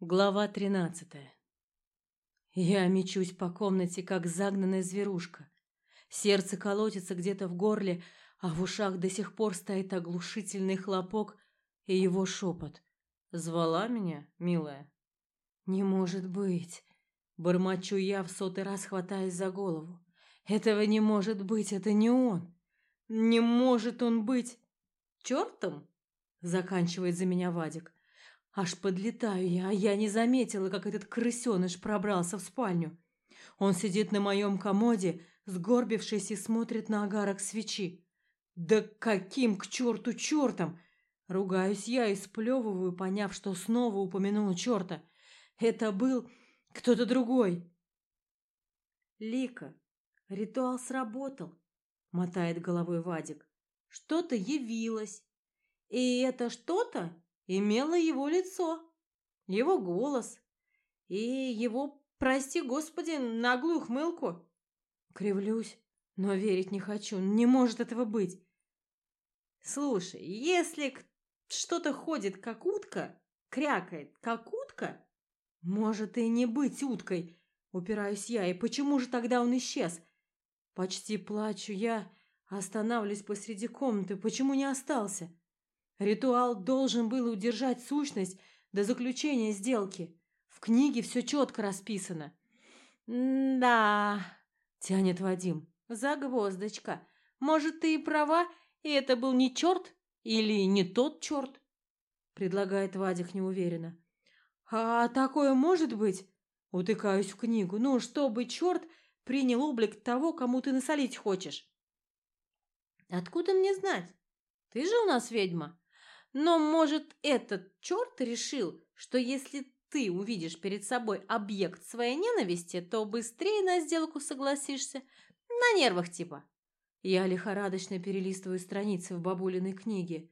Глава тринадцатая. Я мечусь по комнате, как загнанная зверушка. Сердце колотится где-то в горле, а в ушах до сих пор стоит оглушительный хлопок и его шепот. «Звала меня, милая?» «Не может быть!» Бормочу я в сотый раз, хватаясь за голову. «Этого не может быть, это не он! Не может он быть чертом!» Заканчивает за меня Вадик. Аж подлетаю я, а я не заметила, как этот крысеныш пробрался в спальню. Он сидит на моем комоде, сгорбившись и смотрит на огарок свечи. Да каким к черту чертом! Ругаюсь я и сплевываю, поняв, что снова упомянула черта. Это был кто-то другой. Лика, ритуал сработал, мотает головой Вадик. Что-то явилось. И это что-то имело его лицо, его голос и его, прости господи, наглую хмылку. Кривлюсь, но верить не хочу, не может этого быть. Слушай, если что-то ходит, как утка, крякает, как утка, может и не быть уткой, упираюсь я, и почему же тогда он исчез? Почти плачу я, останавливаюсь посреди комнаты, почему не остался? Ритуал должен был удержать сущность до заключения сделки. В книге все четко расписано. «Да», — тянет Вадим, — «загвоздочка. Может, ты и права, и это был не черт или не тот черт?» — предлагает Вадик неуверенно. «А такое может быть?» — утыкаюсь в книгу. «Ну, чтобы черт принял облик того, кому ты насолить хочешь». «Откуда мне знать? Ты же у нас ведьма. Но, может, этот черт решил, что если ты увидишь перед собой объект своей ненависти, то быстрее на сделку согласишься. На нервах типа. Я лихорадочно перелистываю страницы в бабулиной книге.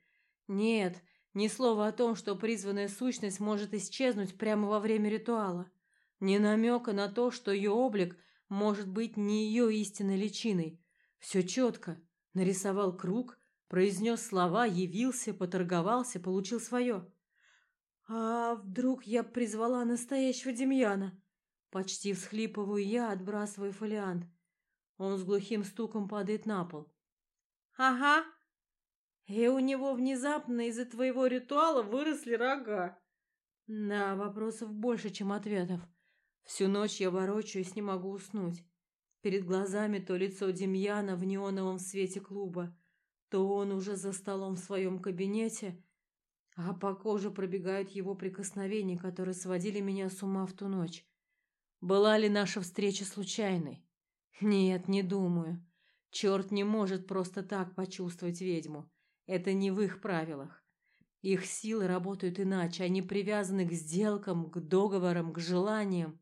Нет, ни слова о том, что призванная сущность может исчезнуть прямо во время ритуала. Ни намека на то, что ее облик может быть не ее истинной личиной. Все четко. Нарисовал круг, произнес слова, явился, поторговался, получил свое. А вдруг я призвала настоящего Демьяна? Почти всхлипываю я, отбрасывая фолиант. Он с глухим стуком падает на пол. Ага. И у него внезапно из-за твоего ритуала выросли рога. Да, вопросов больше, чем ответов. Всю ночь я ворочаюсь, не могу уснуть. Перед глазами то лицо Демьяна в неоновом свете клуба, то он уже за столом в своем кабинете, а по коже пробегают его прикосновения, которые сводили меня с ума в ту ночь. Была ли наша встреча случайной? Нет, не думаю. Черт не может просто так почувствовать ведьму. Это не в их правилах. Их силы работают иначе, они привязаны к сделкам, к договорам, к желаниям.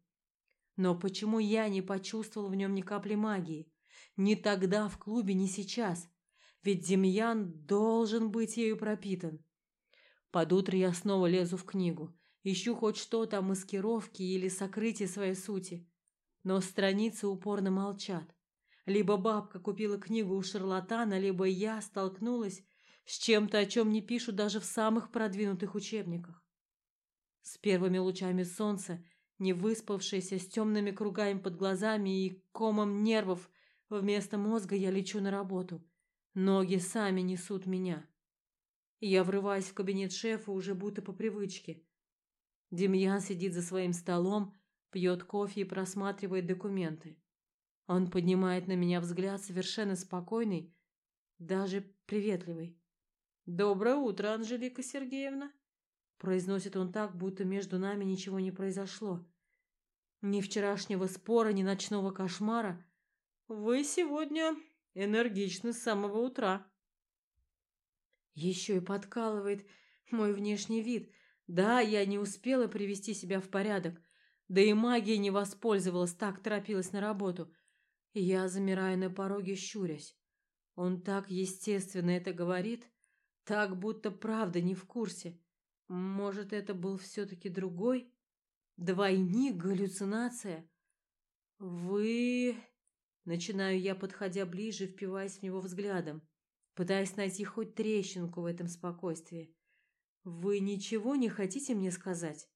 Но почему я не почувствовал в нем ни капли магии? Ни тогда в клубе, ни сейчас ведь Демьян должен быть ею пропитан. Под утро я снова лезу в книгу, ищу хоть что-то о маскировке или сокрытии своей сути. Но страницы упорно молчат. Либо бабка купила книгу у шарлатана, либо я столкнулась с чем-то, о чем не пишут даже в самых продвинутых учебниках. С первыми лучами солнца, не выспавшаяся, с темными кругами под глазами и комом нервов вместо мозга, я лечу на работу. Ноги сами несут меня. Я врываюсь в кабинет шефа уже будто по привычке. Демьян сидит за своим столом, пьет кофе и просматривает документы. Он поднимает на меня взгляд совершенно спокойный, даже приветливый. «Доброе утро, Анжелика Сергеевна!» Произносит он так, будто между нами ничего не произошло. Ни вчерашнего спора, ни ночного кошмара. «Вы сегодня Энергично с самого утра. Еще и подкалывает мой внешний вид. Да, я не успела привести себя в порядок. Да и магия не воспользовалась, так торопилась на работу. Я замираю на пороге, щурясь. Он так естественно это говорит, так будто правда не в курсе. Может, это был все-таки другой? Двойник, галлюцинация? Вы... Начинаю я, подходя ближе, впиваясь в него взглядом, пытаясь найти хоть трещинку в этом спокойствии. «Вы ничего не хотите мне сказать?»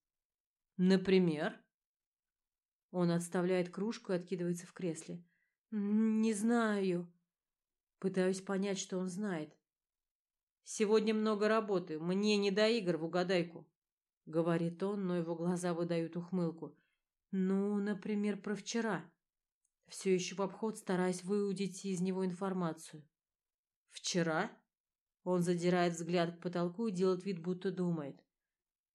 Например? Он отставляет кружку и откидывается в кресле. Не знаю. Пытаюсь понять, что он знает. Сегодня много работы, мне не до игр в угадайку, говорит он, но его глаза выдают ухмылку. Ну, например, про вчера. Все еще в обход стараясь выудить из него информацию. Вчера? Он задирает взгляд к потолку и делает вид, будто думает.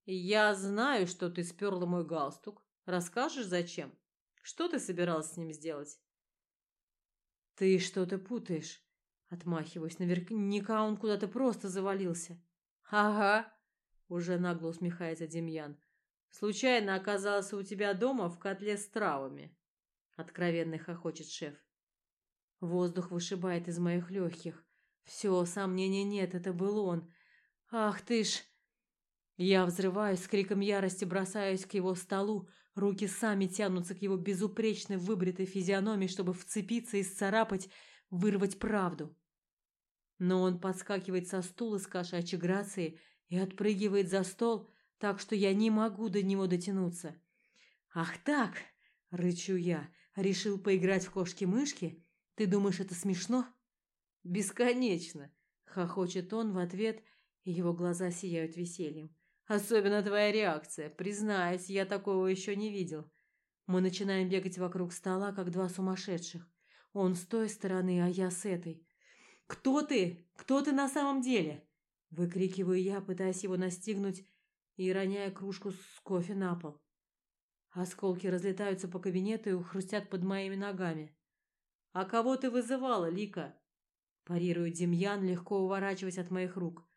Я знаю, что ты сперла мой галстук. Расскажешь, зачем? Что ты собиралась с ним сделать? Ты что-то путаешь. Отмахиваюсь. Наверняка он куда-то просто завалился. Ага, уже нагло усмехается Демьян. Случайно оказался у тебя дома в котле с травами. Откровенно хохочет шеф. Воздух вышибает из моих легких. Все, сомнений нет, это был он. Ах ты ж... Я взрываюсь с криком ярости, бросаюсь к его столу, руки сами тянутся к его безупречной выбритой физиономии, чтобы вцепиться и сцарапать, вырвать правду. Но он подскакивает со стула с кошачьей грацией и отпрыгивает за стол, так что я не могу до него дотянуться. «Ах так!» — рычу я. «Решил поиграть в кошки-мышки? Ты думаешь, это смешно?» «Бесконечно!» — хохочет он в ответ, и его глаза сияют весельем. Особенно твоя реакция. Признаюсь, я такого еще не видел. Мы начинаем бегать вокруг стола, как два сумасшедших. Он с той стороны, а я с этой. «Кто ты? Кто ты на самом деле?» Выкрикиваю я, пытаясь его настигнуть и роняя кружку с кофе на пол. Осколки разлетаются по кабинету и хрустят под моими ногами. «А кого ты вызывала, Лика?» Парирует Демьян, легко уворачиваясь от моих рук.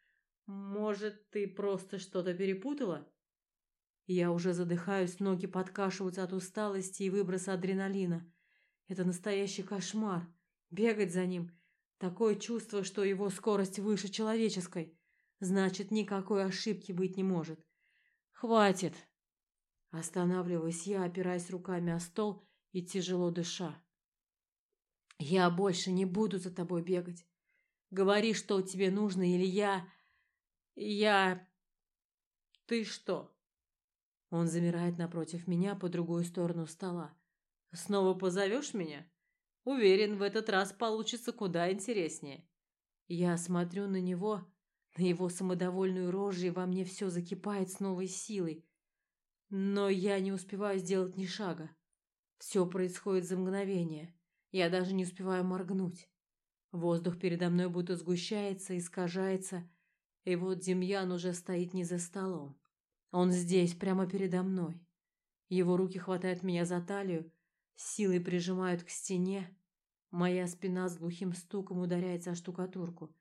Может, ты просто что-то перепутала? Я уже задыхаюсь, ноги подкашиваются от усталости и выброса адреналина. Это настоящий кошмар. Бегать за ним. Такое чувство, что его скорость выше человеческой. Значит, никакой ошибки быть не может. Хватит. Останавливаюсь я, опираясь руками о стол и тяжело дыша. Я больше не буду за тобой бегать. Говори, что тебе нужно, или я... Я... Ты что? Он замирает напротив меня по другую сторону стола. Снова позовешь меня? Уверен, в этот раз получится куда интереснее. Я смотрю на него, на его самодовольную рожу, и во мне все закипает с новой силой. Но я не успеваю сделать ни шага. Все происходит за мгновение. Я даже не успеваю моргнуть. Воздух передо мной будто сгущается, искажается, и вот Демьян уже стоит не за столом. Он здесь, прямо передо мной. Его руки хватают меня за талию, силой прижимают к стене. Моя спина с глухим стуком ударяется о штукатурку,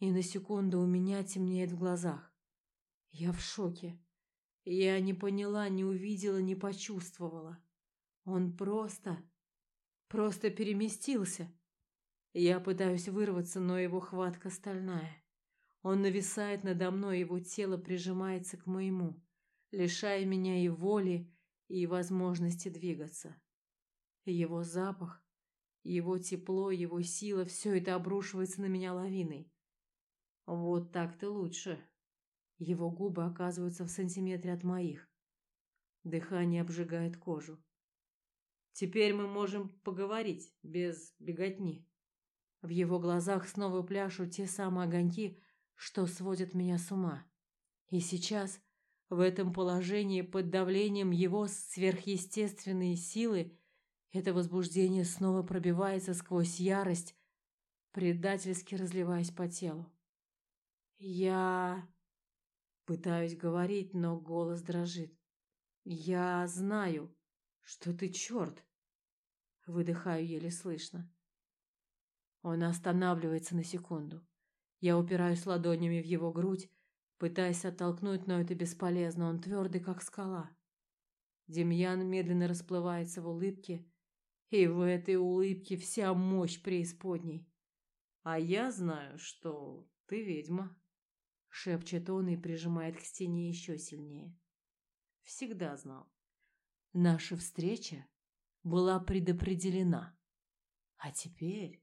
и на секунду у меня темнеет в глазах. Я в шоке. Я не поняла, не увидела, не почувствовала. Он просто... просто переместился. Я пытаюсь вырваться, но его хватка стальная. Он нависает надо мной, его тело прижимается к моему, лишая меня и воли, и возможности двигаться. Его запах, его тепло, его сила – все это обрушивается на меня лавиной. Вот так-то лучше. Его губы оказываются в сантиметре от моих. Дыхание обжигает кожу. Теперь мы можем поговорить без беготни. В его глазах снова пляшут те самые огоньки, что сводит меня с ума. И сейчас, в этом положении, под давлением его сверхъестественной силы, это возбуждение снова пробивается сквозь ярость, предательски разливаясь по телу. Я пытаюсь говорить, но голос дрожит. Я знаю, что ты черт. Выдыхаю еле слышно. Он останавливается на секунду. Я упираюсь ладонями в его грудь, пытаясь оттолкнуть, но это бесполезно, он твердый, как скала. Демьян медленно расплывается в улыбке, и в этой улыбке вся мощь преисподней. «А я знаю, что ты ведьма», — шепчет он и прижимает к стене еще сильнее. «Всегда знал. Наша встреча была предопределена. А теперь...»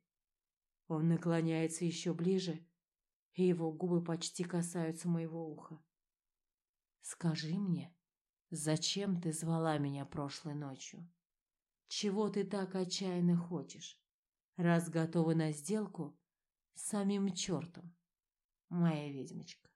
Он наклоняется еще ближе, и его губы почти касаются моего уха. Скажи мне, Зачем ты звала меня прошлой ночью? Чего ты так отчаянно хочешь? Раз готова на сделку с самим чертом, моя ведьмочка.